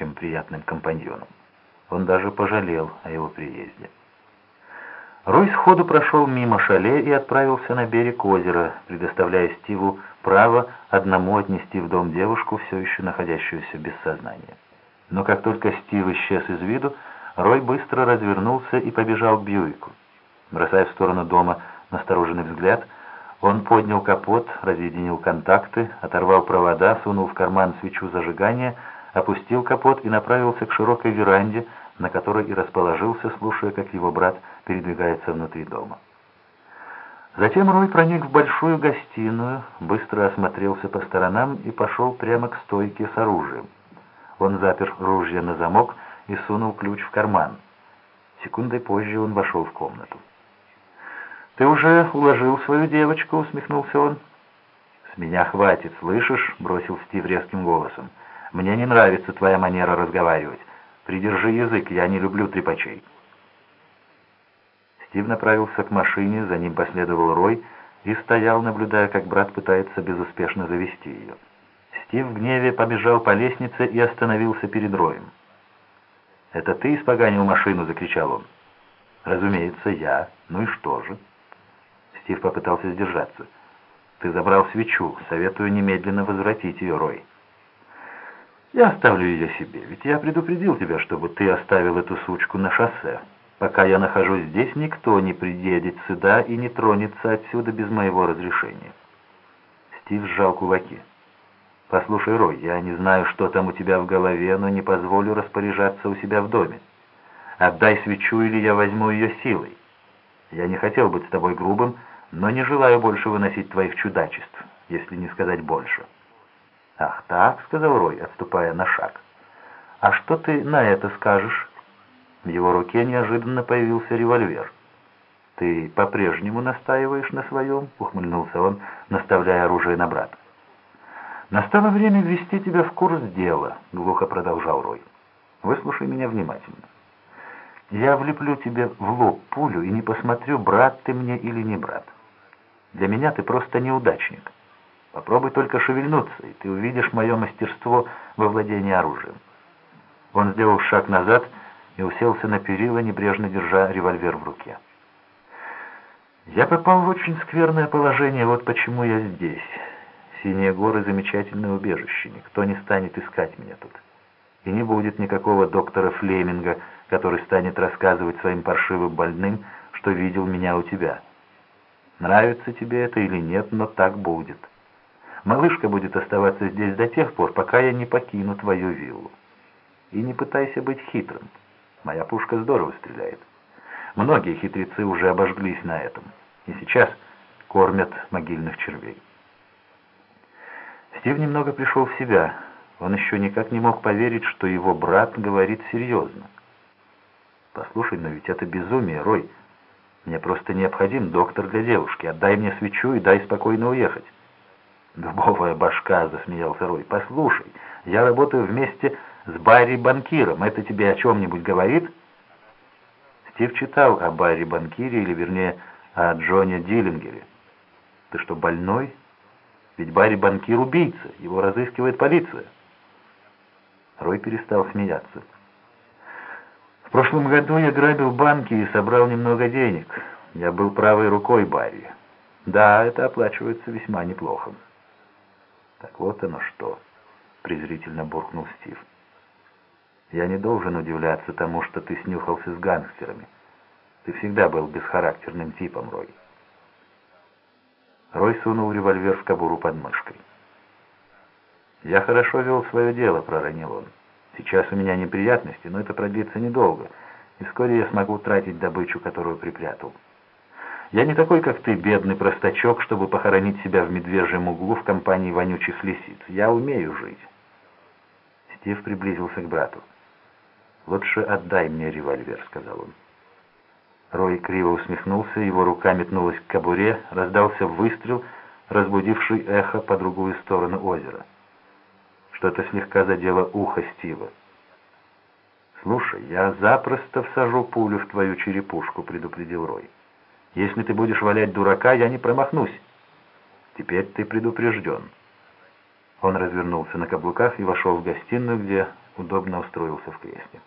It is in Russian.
чем приятным компаньоном. Он даже пожалел о его приезде. Рой сходу прошел мимо шале и отправился на берег озера, предоставляя Стиву право одному отнести в дом девушку, все еще находящуюся без сознания. Но как только Стив исчез из виду, Рой быстро развернулся и побежал к Бьюику. Бросая в сторону дома настороженный взгляд, он поднял капот, разъединил контакты, оторвал провода, сунул в карман свечу зажигания, опустил капот и направился к широкой веранде, на которой и расположился, слушая, как его брат передвигается внутри дома. Затем Рой проник в большую гостиную, быстро осмотрелся по сторонам и пошел прямо к стойке с оружием. Он запер ружье на замок и сунул ключ в карман. Секундой позже он вошел в комнату. «Ты уже уложил свою девочку?» — усмехнулся он. «С меня хватит, слышишь?» — бросил Стив резким голосом. «Мне не нравится твоя манера разговаривать. Придержи язык, я не люблю трепачей». Стив направился к машине, за ним последовал Рой и стоял, наблюдая, как брат пытается безуспешно завести ее. Стив в гневе побежал по лестнице и остановился перед Роем. «Это ты испоганил машину?» — закричал он. «Разумеется, я. Ну и что же?» Стив попытался сдержаться. «Ты забрал свечу. Советую немедленно возвратить ее, Рой». «Я оставлю ее себе, ведь я предупредил тебя, чтобы ты оставил эту сучку на шоссе. Пока я нахожусь здесь, никто не приедет сюда и не тронется отсюда без моего разрешения». Стив сжал кулаки. «Послушай, Рой, я не знаю, что там у тебя в голове, но не позволю распоряжаться у себя в доме. Отдай свечу, или я возьму ее силой. Я не хотел быть с тобой грубым, но не желаю больше выносить твоих чудачеств, если не сказать больше». «Ах так», — сказал Рой, отступая на шаг. «А что ты на это скажешь?» В его руке неожиданно появился револьвер. «Ты по-прежнему настаиваешь на своем?» — ухмыльнулся он, наставляя оружие на брата. «Настало время ввести тебя в курс дела», — глухо продолжал Рой. «Выслушай меня внимательно. Я влеплю тебе в лоб пулю и не посмотрю, брат ты мне или не брат. Для меня ты просто неудачник. Попробуй только шевельнуться, и ты увидишь мое мастерство во владении оружием». Он сделал шаг назад и уселся на перила, небрежно держа револьвер в руке. «Я попал в очень скверное положение, вот почему я здесь. Синие горы — замечательное убежище, никто не станет искать меня тут. И не будет никакого доктора Флеминга, который станет рассказывать своим паршивым больным, что видел меня у тебя. Нравится тебе это или нет, но так будет». Малышка будет оставаться здесь до тех пор, пока я не покину твою виллу. И не пытайся быть хитрым. Моя пушка здорово стреляет. Многие хитрецы уже обожглись на этом. И сейчас кормят могильных червей. Стив немного пришел в себя. Он еще никак не мог поверить, что его брат говорит серьезно. «Послушай, но ведь это безумие, Рой. Мне просто необходим доктор для девушки. Отдай мне свечу и дай спокойно уехать». «Дубовая башка», — засмеялся Рой. «Послушай, я работаю вместе с Барри Банкиром. Это тебе о чем-нибудь говорит?» Стив читал о Барри Банкире, или вернее, о Джоне Диллингере. «Ты что, больной? Ведь Барри Банкир убийца, его разыскивает полиция». Рой перестал смеяться. «В прошлом году я грабил банки и собрал немного денег. Я был правой рукой Барри. Да, это оплачивается весьма неплохо». «Так вот оно что!» — презрительно буркнул Стив. «Я не должен удивляться тому, что ты снюхался с гангстерами. Ты всегда был бесхарактерным типом, Рой». Рой сунул револьвер в кобуру под мышкой. «Я хорошо вел свое дело», — проронил он. «Сейчас у меня неприятности, но это продлится недолго, и вскоре я смогу тратить добычу, которую припрятал». Я не такой, как ты, бедный простачок, чтобы похоронить себя в медвежьем углу в компании вонючих лисиц. Я умею жить. Стив приблизился к брату. «Лучше отдай мне револьвер», — сказал он. Рой криво усмехнулся, его рука метнулась к кобуре, раздался выстрел, разбудивший эхо по другую сторону озера. Что-то слегка задело ухо Стива. «Слушай, я запросто всажу пулю в твою черепушку», — предупредил Рой. Если ты будешь валять дурака, я не промахнусь. Теперь ты предупрежден». Он развернулся на каблуках и вошел в гостиную, где удобно устроился в кресле.